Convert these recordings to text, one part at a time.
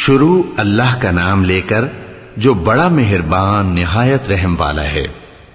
शुरू अल्लाह का नाम लेकर जो बड़ा मेहरबान निहायत रहम वाला है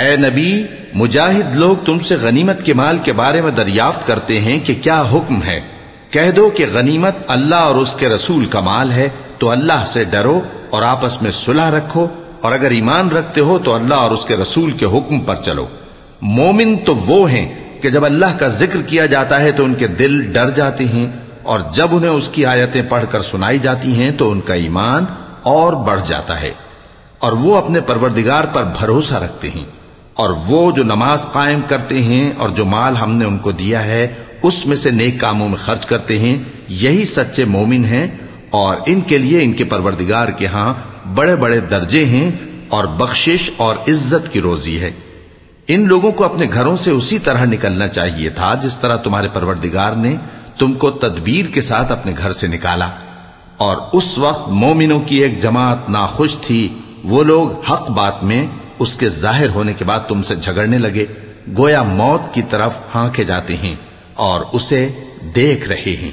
ए नबी, मुजाहिद लोग तुमसे गनीमत के माल के बारे में दरियाफ्त करते हैं कि क्या हुक्म है। कह दो कि गनीमत अल्लाह और उसके रसूल का माल है तो अल्लाह से डरो और आपस में सुलह रखो, और अगर ईमान रखते हो तो अल्लाह और उसके रसूल के हुक्म पर चलो। मोमिन तो वो हैं कि जब अल्लाह का ज़िक्र किया जाता है तो उनके दिल डर जाते हैं, और जब उन्हें उसकी आयतें पढ़कर सुनाई जाती हैं तो उनका ईमान और बढ़ जाता है, और वो अपने परवरदिगार पर भरोसा रखते हैं। और वो जो नमाज़ कायम करते हैं और जो माल हमने उनको दिया है, उसमें से नेक कामों में खर्च करते हैं, यही सच्चे मोमिन हैं और इनके लिए इनके परवरदिगार के यहाँ बड़े बड़े दर्जे हैं और बख्शिश और इज़्ज़त की रोजी है। इन लोगों को अपने घरों से उसी तरह निकलना चाहिए था जिस तरह तुम्हारे परवरदिगार ने तुमको तदबीर के साथ अपने घर से निकाला। और उस वक्त मोमिनों की एक जमात नाखुश थी, वो लोग हक बात में उसके ज़ाहिर होने के बाद तुमसे झगड़ने लगे। गोया मौत की तरफ़ हाके जाते हैं और उसे देख रहे हैं।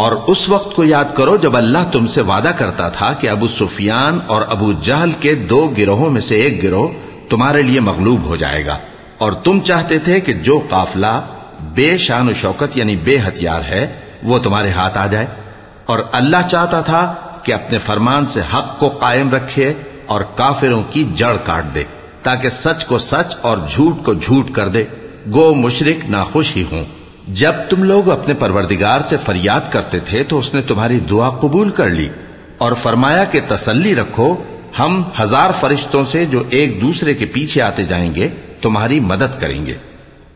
और उस वक्त को याद करो जब अल्लाह तुमसे वादा करता था कि अबू सुफियान और अबू जहल के दो गिरोहों में से एक गिरोह तुम्हारे लिए मगलूब हो जाएगा। और तुम चाहते थे कि जो काफला बेशान शौकत यानी बेहथियार है, वो तुम्हारे हाथ आ जाए। और अल्लाह चाहता था कि अपने फरमान से हक को कायम रखे और काफिरों की जड़ काट दे, ताकि सच को सच और झूठ को झूठ कर दे। गो मुशरिक नाखुश ही हों। जब तुम लोग अपने परवरदिगार से फरियाद करते थे तो उसने तुम्हारी दुआ कबूल कर ली और फरमाया कि तसल्ली रखो, हम हज़ार फरिश्तों से जो एक दूसरे के पीछे आते जाएँगे, तुम्हारी मदद करेंगे।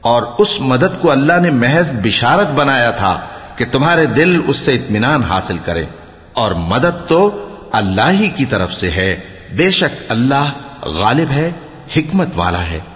और उस मदद को अल्लाह ने महज बिशारत बनाया था कि तुम्हारे दिल उससे इतमान हासिल करें। और मदद तो अल्लाह ही की तरफ़ से है। बेशक अल्लाह गालिब है, हिकमत वाला है।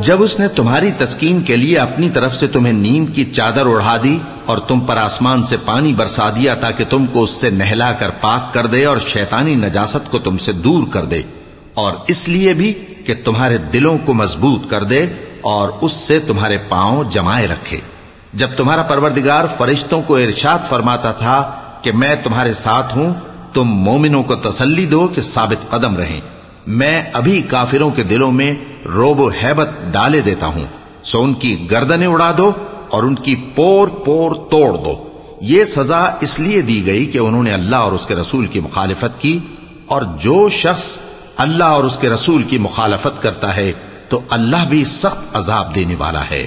जब उसने तुम्हारी तस्कीन के लिए अपनी तरफ से तुम्हें नींद की चादर उड़ा दी और तुम पर आसमान से पानी बरसा दिया ताकि तुमको उससे नहलाकर पाक कर दे और शैतानी नजासत को तुमसे दूर कर दे और इसलिए भी कि तुम्हारे दिलों को मजबूत कर दे और उससे तुम्हारे पांव जमाए रखे जब तुम्हारा परवरदिगार फरिश्तों को इरशाद फरमाता था कि मैं तुम्हारे साथ हूं तुम मोमिनों को तसल्ली दो कि साबित कदम रहें। मैं अभी काफिरों के दिलों में रोबो हैबत डाले देता हूँ। सो उनकी गर्दनें उड़ा दो और उनकी पोर पोर तोड़ दो। ये सजा इसलिए दी गई कि उन्होंने अल्लाह और उसके रसूल की मुखालफत की और जो शख्स अल्लाह और उसके रसूल की मुखालफत करता है तो अल्लाह भी सख्त अजाब देने वाला है।